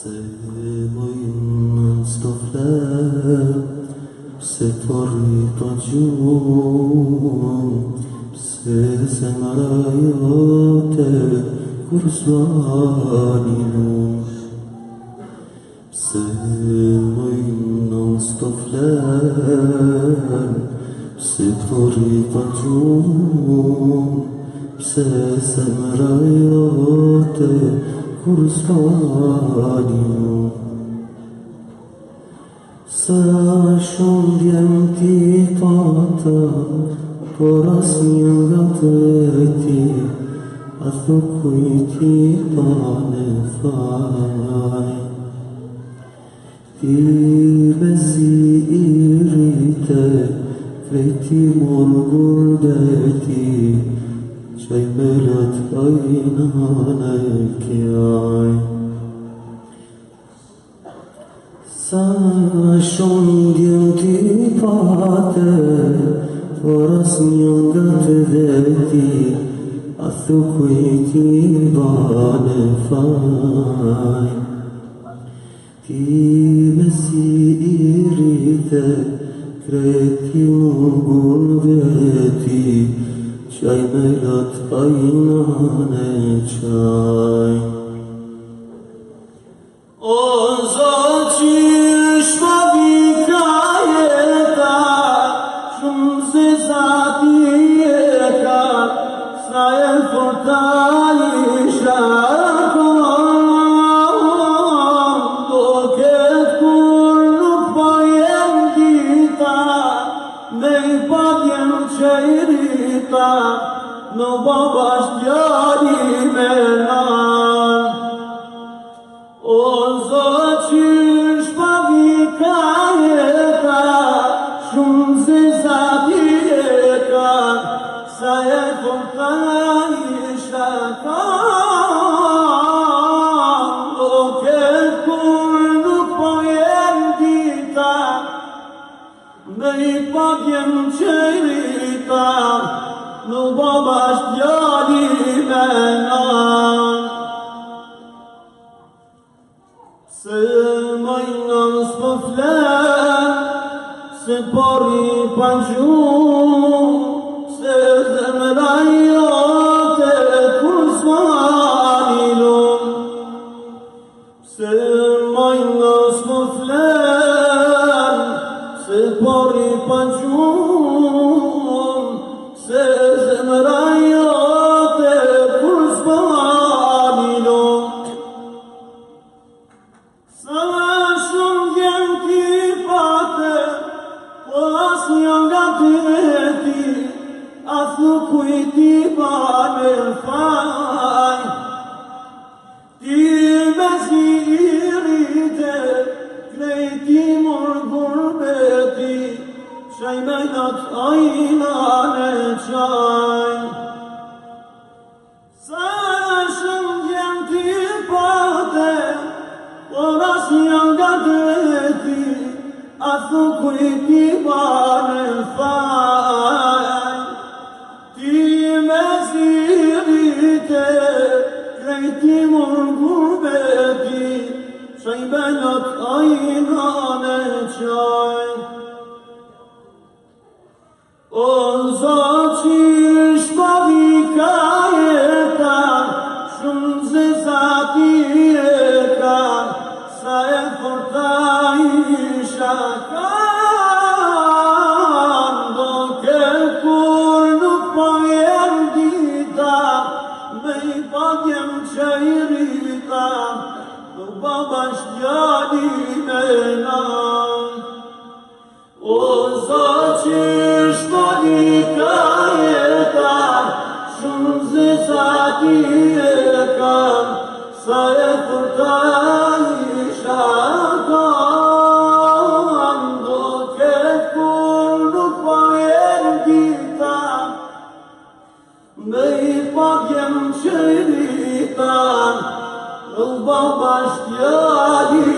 Seguimo in sto flam, se torrito giun, Pse semarai a te, cur suanimum. Seguimo in sto flam, se torrito giun, se semarai فرصان Sąsiądiem ti tata, porasniem gateti, a thukuj ti tane faj. Ti bezi irite, ve ti morgurdeti, اشتملت عين عليك يا عين Sana sciogli fate, ora smiogate detti, a su cui ti vane fai. Ti messi irite, creti un gulvetti, Şerbet aynane çay Në bëbë ashtë O Zotë që në shpavi ka e ka Shumë zizati e ka Sa e kërta po i shaka O kërkur nuk pojën dita Në i pakën që nubabas tiali mena. Pse moinam spuflem, se pori pancium, se zemlaia tecursa anilum. Pse moinam se pori pancium, Sala Onzo طاقم شيريقا ضبابش جادي منا وزاچش طريقا يتا شمز ساتيقا سيفرتان شاقا May fuck you. Kıl bağ başlıyor